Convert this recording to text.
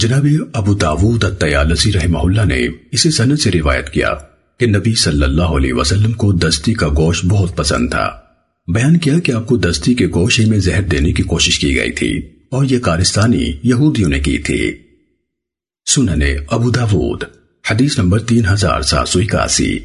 جناب ابو داود التیالسی رحمہ اللہ نے اسی سند سے روایت کیا کہ نبی صلی اللہ علیہ وسلم کو دستی کا گوشت بہت پسند تھا۔ بیان کیا کہ آپ کو دستی کے گوشے میں زہر دینے کی کوشش کی گئی تھی اور یہ کارستانی یہودیوں نے کی تھی۔ سننے ابو داود، حدیث نمبر تین ہزار سات سو اکاسی۔